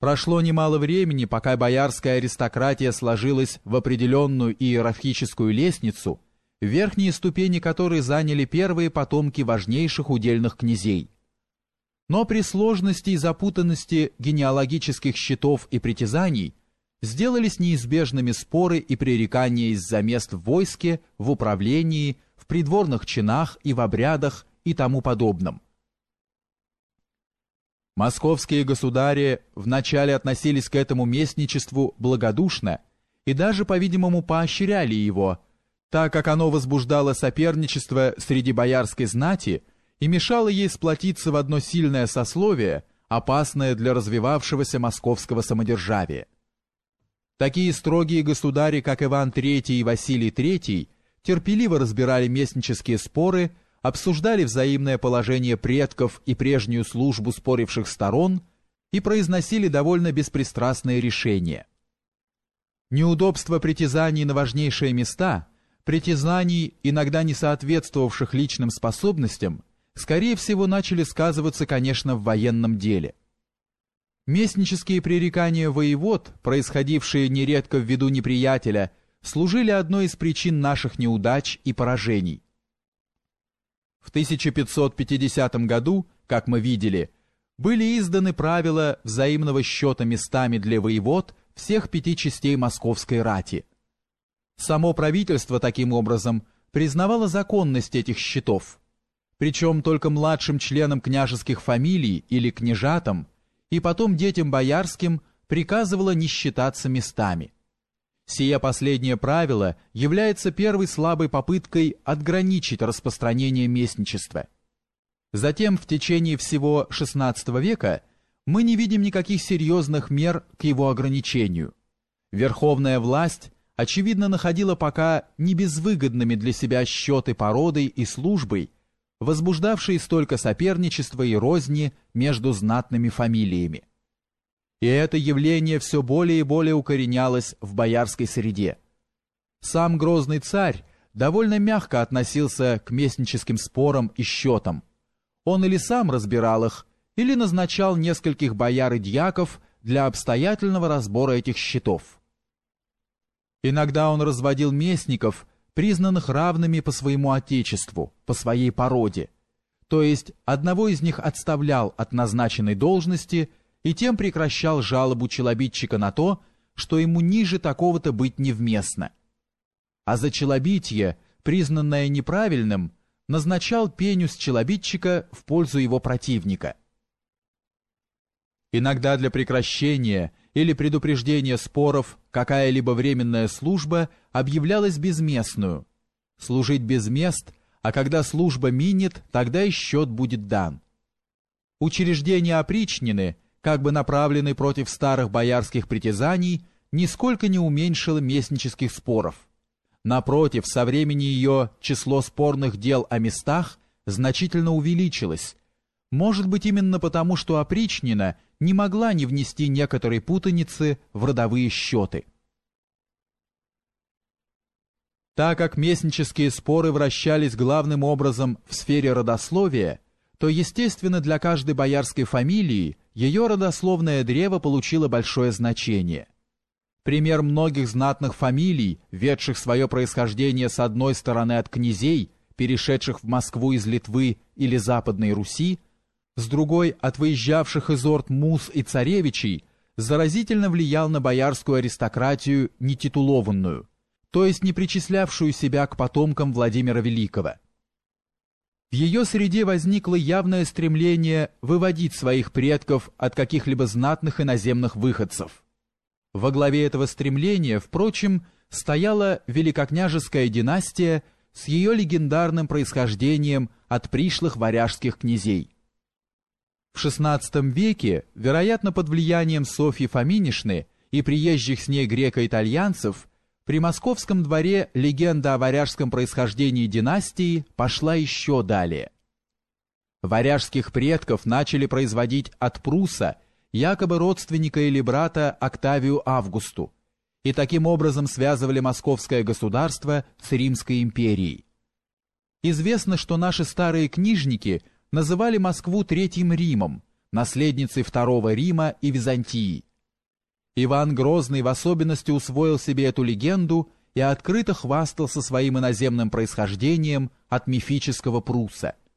Прошло немало времени, пока боярская аристократия сложилась в определенную иерархическую лестницу, верхние ступени которой заняли первые потомки важнейших удельных князей. Но при сложности и запутанности генеалогических счетов и притязаний сделались неизбежными споры и пререкания из-за мест в войске, в управлении, в придворных чинах и в обрядах и тому подобном. Московские государи вначале относились к этому местничеству благодушно и даже, по-видимому, поощряли его, так как оно возбуждало соперничество среди боярской знати и мешало ей сплотиться в одно сильное сословие, опасное для развивавшегося московского самодержавия. Такие строгие государи, как Иван III и Василий III, терпеливо разбирали местнические споры, обсуждали взаимное положение предков и прежнюю службу споривших сторон и произносили довольно беспристрастные решения. Неудобство притязаний на важнейшие места, притязаний, иногда не соответствовавших личным способностям, скорее всего начали сказываться, конечно, в военном деле. Местнические пререкания воевод, происходившие нередко в виду неприятеля, служили одной из причин наших неудач и поражений. В 1550 году, как мы видели, были изданы правила взаимного счета местами для воевод всех пяти частей московской рати. Само правительство таким образом признавало законность этих счетов, причем только младшим членам княжеских фамилий или княжатам и потом детям боярским приказывало не считаться местами. Сие последнее правило является первой слабой попыткой отграничить распространение местничества. Затем в течение всего XVI века мы не видим никаких серьезных мер к его ограничению. Верховная власть, очевидно, находила пока не безвыгодными для себя счеты породой и службой, возбуждавшие столько соперничества и розни между знатными фамилиями и это явление все более и более укоренялось в боярской среде. Сам грозный царь довольно мягко относился к местническим спорам и счетам. Он или сам разбирал их, или назначал нескольких бояр и дьяков для обстоятельного разбора этих счетов. Иногда он разводил местников, признанных равными по своему отечеству, по своей породе, то есть одного из них отставлял от назначенной должности – и тем прекращал жалобу челобитчика на то, что ему ниже такого-то быть невместно. А за челобитие, признанное неправильным, назначал пеню с челобитчика в пользу его противника. Иногда для прекращения или предупреждения споров какая-либо временная служба объявлялась безместную. Служить без мест, а когда служба минет, тогда и счет будет дан. Учреждения опричнины – как бы направленный против старых боярских притязаний, нисколько не уменьшил местнических споров. Напротив, со времени ее число спорных дел о местах значительно увеличилось, может быть именно потому, что опричнина не могла не внести некоторой путаницы в родовые счеты. Так как местнические споры вращались главным образом в сфере родословия, то, естественно, для каждой боярской фамилии ее родословное древо получило большое значение. Пример многих знатных фамилий, ведших свое происхождение с одной стороны от князей, перешедших в Москву из Литвы или Западной Руси, с другой от выезжавших из Орд Мус и Царевичей, заразительно влиял на боярскую аристократию нетитулованную, то есть не причислявшую себя к потомкам Владимира Великого. В ее среде возникло явное стремление выводить своих предков от каких-либо знатных иноземных выходцев. Во главе этого стремления, впрочем, стояла великокняжеская династия с ее легендарным происхождением от пришлых варяжских князей. В XVI веке, вероятно под влиянием Софьи Фоминишны и приезжих с ней греко-итальянцев, при московском дворе легенда о варяжском происхождении династии пошла еще далее. Варяжских предков начали производить от Пруса, якобы родственника или брата Октавию Августу, и таким образом связывали московское государство с Римской империей. Известно, что наши старые книжники называли Москву Третьим Римом, наследницей Второго Рима и Византии – Иван Грозный в особенности усвоил себе эту легенду и открыто хвастался своим иноземным происхождением от мифического Пруса –